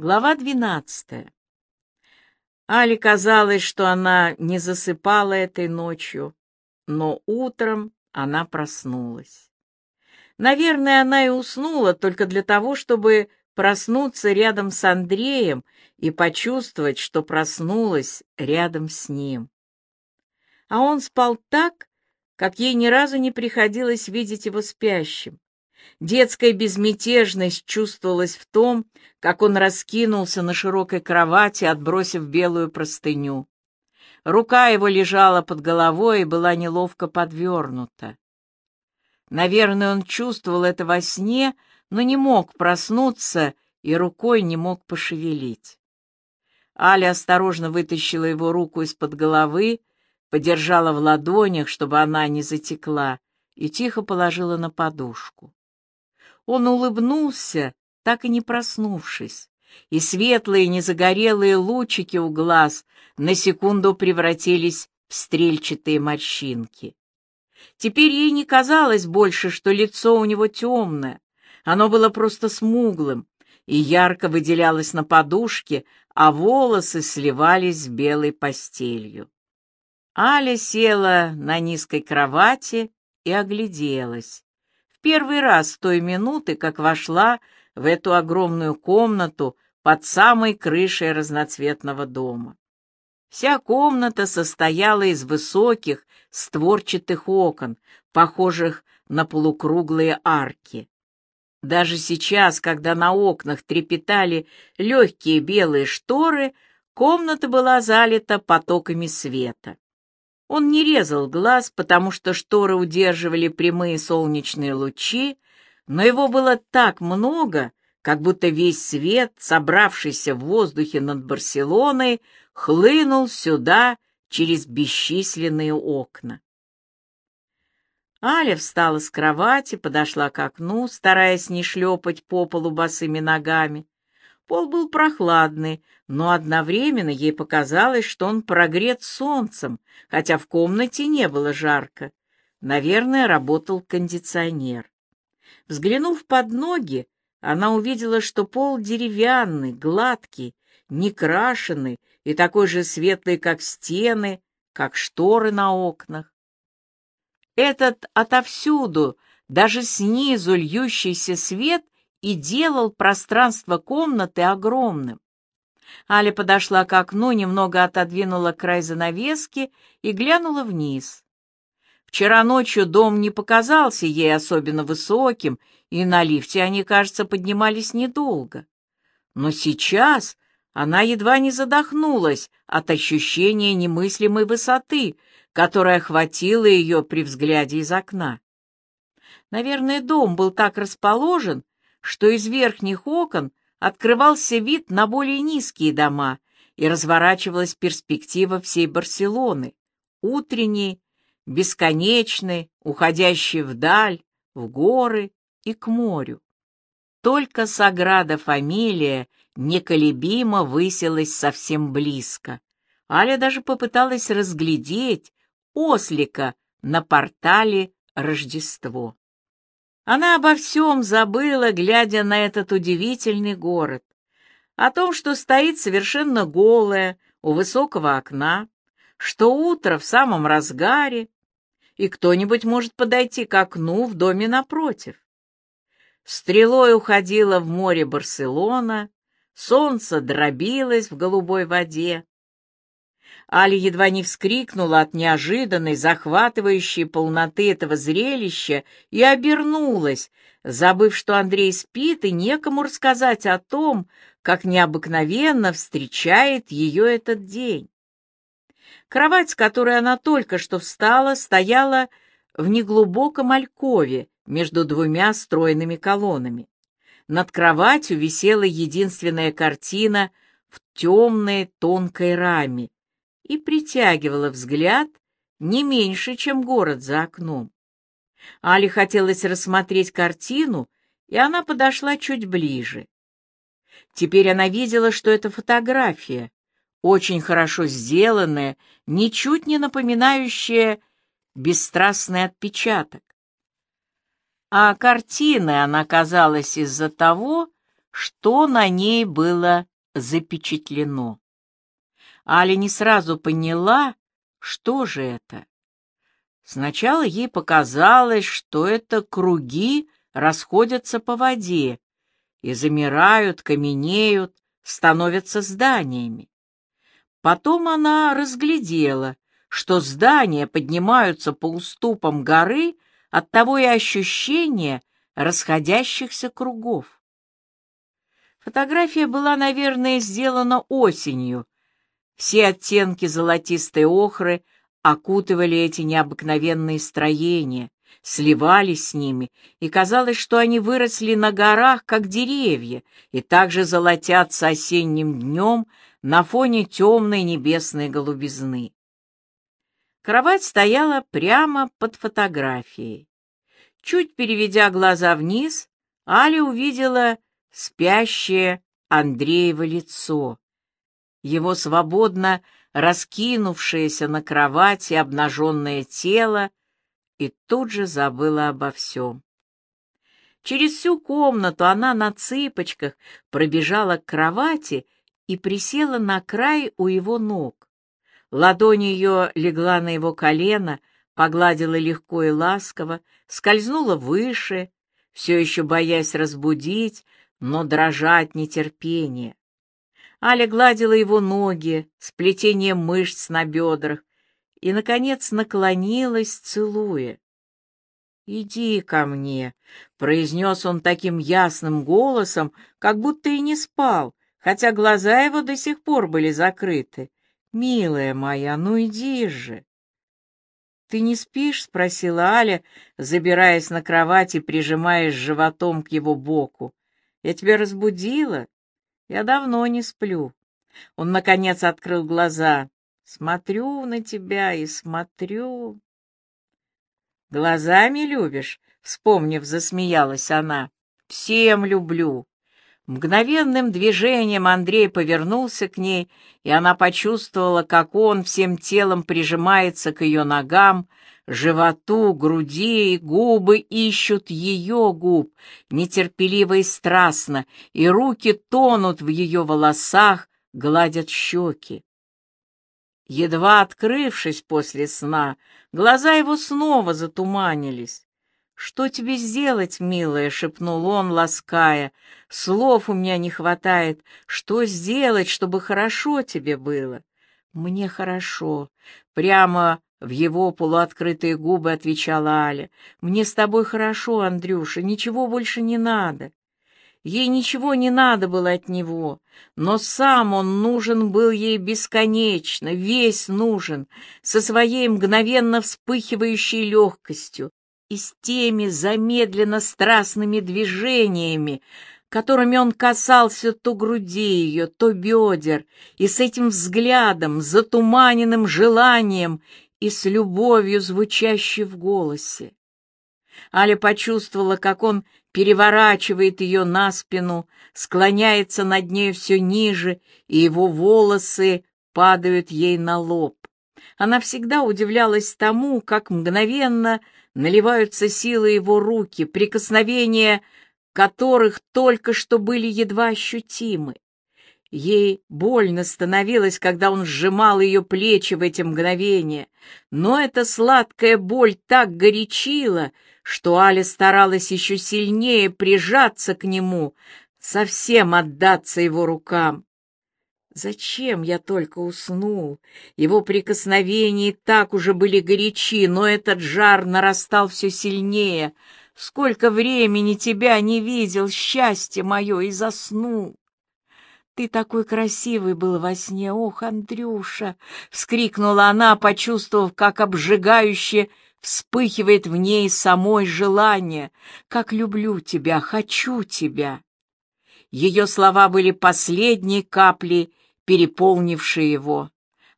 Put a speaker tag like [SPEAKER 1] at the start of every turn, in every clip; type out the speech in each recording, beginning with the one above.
[SPEAKER 1] Глава двенадцатая. Але казалось, что она не засыпала этой ночью, но утром она проснулась. Наверное, она и уснула только для того, чтобы проснуться рядом с Андреем и почувствовать, что проснулась рядом с ним. А он спал так, как ей ни разу не приходилось видеть его спящим. Детская безмятежность чувствовалась в том, как он раскинулся на широкой кровати, отбросив белую простыню. Рука его лежала под головой и была неловко подвернута. Наверное, он чувствовал это во сне, но не мог проснуться и рукой не мог пошевелить. Аля осторожно вытащила его руку из-под головы, подержала в ладонях, чтобы она не затекла, и тихо положила на подушку. Он улыбнулся, так и не проснувшись, и светлые незагорелые лучики у глаз на секунду превратились в стрельчатые морщинки. Теперь ей не казалось больше, что лицо у него темное, оно было просто смуглым и ярко выделялось на подушке, а волосы сливались с белой постелью. Аля села на низкой кровати и огляделась первый раз с той минуты, как вошла в эту огромную комнату под самой крышей разноцветного дома. Вся комната состояла из высоких створчатых окон, похожих на полукруглые арки. Даже сейчас, когда на окнах трепетали легкие белые шторы, комната была залита потоками света. Он не резал глаз, потому что шторы удерживали прямые солнечные лучи, но его было так много, как будто весь свет, собравшийся в воздухе над Барселоной, хлынул сюда через бесчисленные окна. Аля встала с кровати, подошла к окну, стараясь не шлепать по полу босыми ногами. Пол был прохладный, но одновременно ей показалось, что он прогрет солнцем, хотя в комнате не было жарко. Наверное, работал кондиционер. Взглянув под ноги, она увидела, что пол деревянный, гладкий, некрашенный и такой же светлый, как стены, как шторы на окнах. Этот отовсюду, даже снизу льющийся свет — и делал пространство комнаты огромным. Аля подошла к окну, немного отодвинула край занавески и глянула вниз. Вчера ночью дом не показался ей особенно высоким, и на лифте они, кажется, поднимались недолго. Но сейчас она едва не задохнулась от ощущения немыслимой высоты, которая охватила ее при взгляде из окна. Наверное, дом был так расположен, что из верхних окон открывался вид на более низкие дома и разворачивалась перспектива всей Барселоны, утренней, бесконечной, уходящей вдаль, в горы и к морю. Только Саграда Фамилия неколебимо высилась совсем близко. Аля даже попыталась разглядеть ослика на портале Рождество. Она обо всем забыла, глядя на этот удивительный город. О том, что стоит совершенно голая у высокого окна, что утро в самом разгаре, и кто-нибудь может подойти к окну в доме напротив. Стрелой уходила в море Барселона, солнце дробилось в голубой воде, Али едва не вскрикнула от неожиданной, захватывающей полноты этого зрелища и обернулась, забыв, что Андрей спит, и некому рассказать о том, как необыкновенно встречает ее этот день. Кровать, с которой она только что встала, стояла в неглубоком алькове между двумя стройными колоннами. Над кроватью висела единственная картина в темной тонкой раме, и притягивала взгляд не меньше, чем город за окном. Али хотелось рассмотреть картину, и она подошла чуть ближе. Теперь она видела, что это фотография, очень хорошо сделанная, ничуть не напоминающая бесстрастный отпечаток. А картиной она казалась из-за того, что на ней было запечатлено. Аля не сразу поняла, что же это. Сначала ей показалось, что это круги расходятся по воде и замирают, каменеют, становятся зданиями. Потом она разглядела, что здания поднимаются по уступам горы, оттого и ощущение расходящихся кругов. Фотография была, наверное, сделана осенью. Все оттенки золотистой охры окутывали эти необыкновенные строения, сливались с ними, и казалось, что они выросли на горах, как деревья, и также золотятся осенним днем на фоне темной небесной голубизны. Кровать стояла прямо под фотографией. Чуть переведя глаза вниз, Аля увидела спящее Андреево лицо. Его свободно раскинувшееся на кровати обнаженное тело и тут же забыла обо всем. Через всю комнату она на цыпочках пробежала к кровати и присела на край у его ног. Ладонь ее легла на его колено, погладила легко и ласково, скользнула выше, все еще боясь разбудить, но дрожа от нетерпения. Аля гладила его ноги, сплетение мышц на бедрах, и, наконец, наклонилась, целуя. «Иди ко мне», — произнес он таким ясным голосом, как будто и не спал, хотя глаза его до сих пор были закрыты. «Милая моя, ну иди же!» «Ты не спишь?» — спросила Аля, забираясь на кровать и прижимаясь животом к его боку. «Я тебя разбудила? Я давно не сплю». Он, наконец, открыл глаза. Смотрю на тебя и смотрю. Глазами любишь? Вспомнив, засмеялась она. Всем люблю. Мгновенным движением Андрей повернулся к ней, и она почувствовала, как он всем телом прижимается к ее ногам, животу, груди, и губы ищут ее губ, нетерпеливо и страстно, и руки тонут в ее волосах, гладят щеки. Едва открывшись после сна, глаза его снова затуманились. «Что тебе сделать, милая?» — шепнул он, лаская. «Слов у меня не хватает. Что сделать, чтобы хорошо тебе было?» «Мне хорошо». Прямо в его полуоткрытые губы отвечала Аля. «Мне с тобой хорошо, Андрюша, ничего больше не надо». Ей ничего не надо было от него, но сам он нужен был ей бесконечно, весь нужен, со своей мгновенно вспыхивающей легкостью и с теми замедленно страстными движениями, которыми он касался то груди ее, то бедер, и с этим взглядом, затуманенным желанием и с любовью, звучащей в голосе. Аля почувствовала, как он переворачивает ее на спину, склоняется над ней все ниже, и его волосы падают ей на лоб. Она всегда удивлялась тому, как мгновенно наливаются силы его руки, прикосновения которых только что были едва ощутимы. Ей больно становилось, когда он сжимал ее плечи в эти мгновения, но эта сладкая боль так горячила, что Аля старалась еще сильнее прижаться к нему, совсем отдаться его рукам. Зачем я только уснул? Его прикосновения так уже были горячи, но этот жар нарастал все сильнее. Сколько времени тебя не видел, счастье мое, и заснул. «Ты такой красивый был во сне, ох, Андрюша!» — вскрикнула она, почувствовав, как обжигающе вспыхивает в ней самой желание. «Как люблю тебя, хочу тебя!» Ее слова были последней каплей, переполнившей его.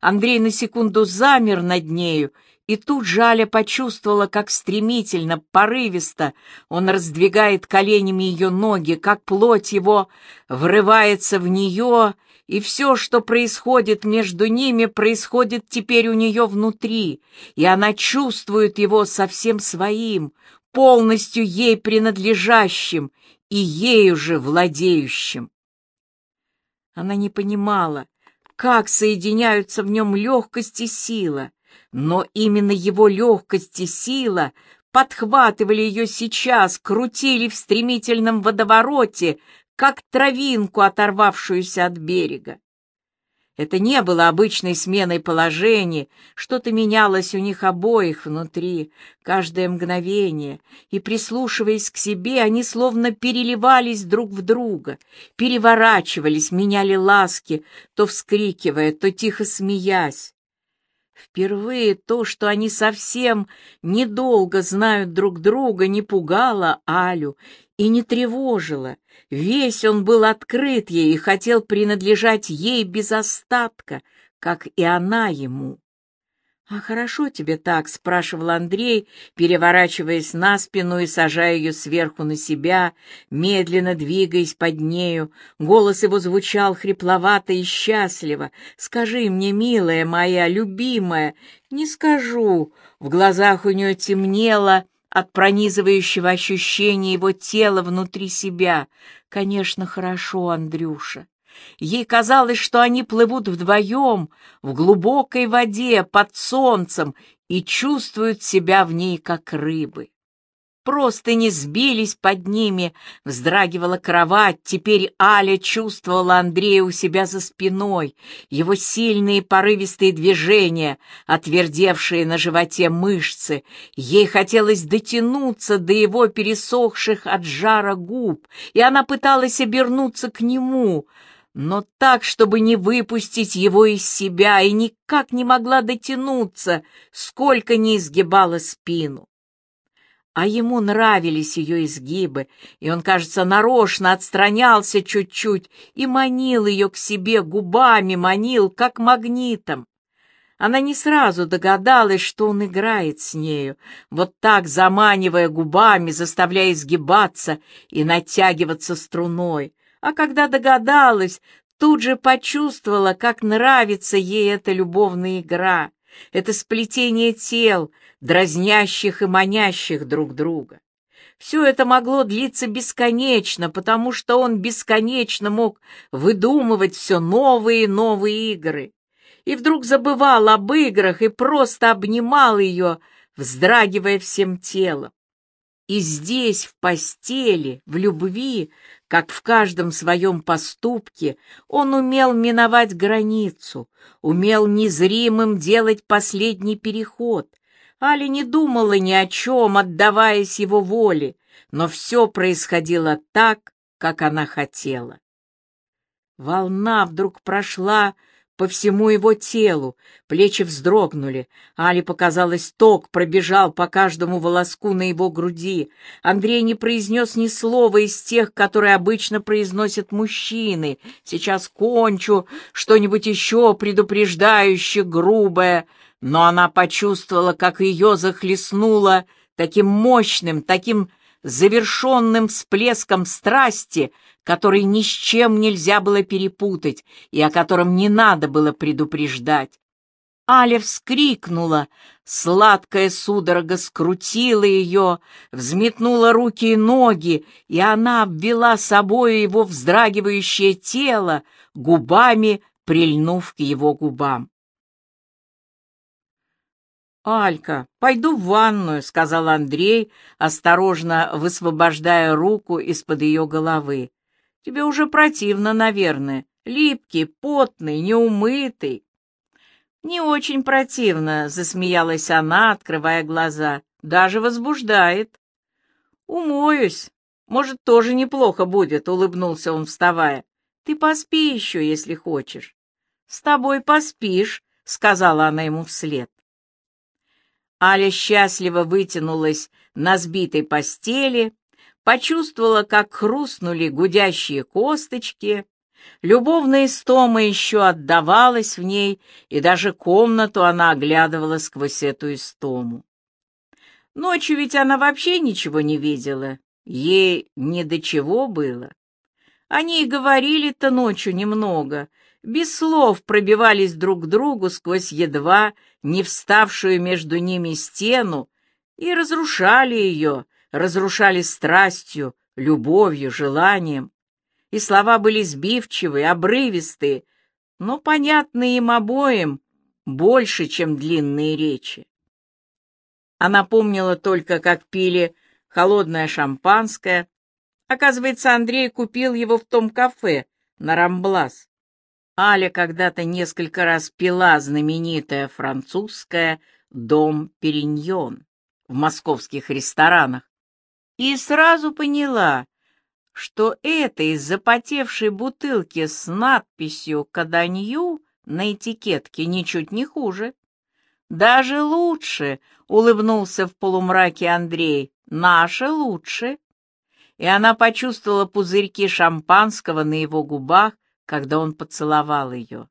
[SPEAKER 1] Андрей на секунду замер над нею и тут Жаля почувствовала, как стремительно, порывисто он раздвигает коленями ее ноги, как плоть его врывается в нее, и все, что происходит между ними, происходит теперь у нее внутри, и она чувствует его совсем своим, полностью ей принадлежащим, и ею же владеющим. Она не понимала, как соединяются в нем легкость и сила, но именно его легкость и сила подхватывали ее сейчас, крутили в стремительном водовороте, как травинку, оторвавшуюся от берега. Это не было обычной сменой положений, что-то менялось у них обоих внутри, каждое мгновение, и, прислушиваясь к себе, они словно переливались друг в друга, переворачивались, меняли ласки, то вскрикивая, то тихо смеясь. Впервые то, что они совсем недолго знают друг друга, не пугало Алю и не тревожило. Весь он был открыт ей и хотел принадлежать ей без остатка, как и она ему. «А хорошо тебе так?» — спрашивал Андрей, переворачиваясь на спину и сажая ее сверху на себя, медленно двигаясь под нею. Голос его звучал хрипловато и счастливо. «Скажи мне, милая моя, любимая!» «Не скажу!» В глазах у нее темнело от пронизывающего ощущения его тела внутри себя. «Конечно, хорошо, Андрюша!» Ей казалось, что они плывут вдвоем в глубокой воде под солнцем и чувствуют себя в ней, как рыбы. Просто не сбились под ними, вздрагивала кровать, теперь Аля чувствовала Андрея у себя за спиной, его сильные порывистые движения, отвердевшие на животе мышцы. Ей хотелось дотянуться до его пересохших от жара губ, и она пыталась обернуться к нему — но так, чтобы не выпустить его из себя, и никак не могла дотянуться, сколько не изгибала спину. А ему нравились ее изгибы, и он, кажется, нарочно отстранялся чуть-чуть и манил ее к себе губами, манил, как магнитом. Она не сразу догадалась, что он играет с нею, вот так заманивая губами, заставляя изгибаться и натягиваться струной а когда догадалась, тут же почувствовала, как нравится ей эта любовная игра, это сплетение тел, дразнящих и манящих друг друга. Все это могло длиться бесконечно, потому что он бесконечно мог выдумывать все новые и новые игры. И вдруг забывал об играх и просто обнимал ее, вздрагивая всем телом. И здесь, в постели, в любви, как в каждом своем поступке, он умел миновать границу, умел незримым делать последний переход. Али не думала ни о чем, отдаваясь его воле, но все происходило так, как она хотела. Волна вдруг прошла по всему его телу, плечи вздрогнули. Али показалось, ток пробежал по каждому волоску на его груди. Андрей не произнес ни слова из тех, которые обычно произносят мужчины. «Сейчас кончу», что-нибудь еще предупреждающее, грубое. Но она почувствовала, как ее захлестнуло таким мощным, таким завершенным всплеском страсти, который ни с чем нельзя было перепутать и о котором не надо было предупреждать. Аля вскрикнула, сладкая судорога скрутила ее, взметнула руки и ноги, и она обвела собою его вздрагивающее тело, губами прильнув к его губам. «Алька, пойду в ванную», — сказал Андрей, осторожно высвобождая руку из-под ее головы. Тебе уже противно, наверное. Липкий, потный, неумытый. Не очень противно, засмеялась она, открывая глаза. Даже возбуждает. Умоюсь. Может, тоже неплохо будет, улыбнулся он, вставая. Ты поспи еще, если хочешь. С тобой поспишь, сказала она ему вслед. Аля счастливо вытянулась на сбитой постели, почувствовала, как хрустнули гудящие косточки, любовная истома еще отдавалась в ней, и даже комнату она оглядывала сквозь эту истому. Ночью ведь она вообще ничего не видела, ей ни до чего было. Они и говорили-то ночью немного, без слов пробивались друг к другу сквозь едва не вставшую между ними стену и разрушали ее, разрушали страстью, любовью, желанием. И слова были сбивчивые, обрывистые, но понятные им обоим больше, чем длинные речи. Она помнила только, как пили холодное шампанское. Оказывается, Андрей купил его в том кафе на Рамблас. Аля когда-то несколько раз пила знаменитое французское «Дом Периньон» в московских ресторанах и сразу поняла, что это из запотевшей бутылки с надписью «Каданью» на этикетке ничуть не хуже. Даже лучше, — улыбнулся в полумраке Андрей, — наше лучше. И она почувствовала пузырьки шампанского на его губах, когда он поцеловал ее.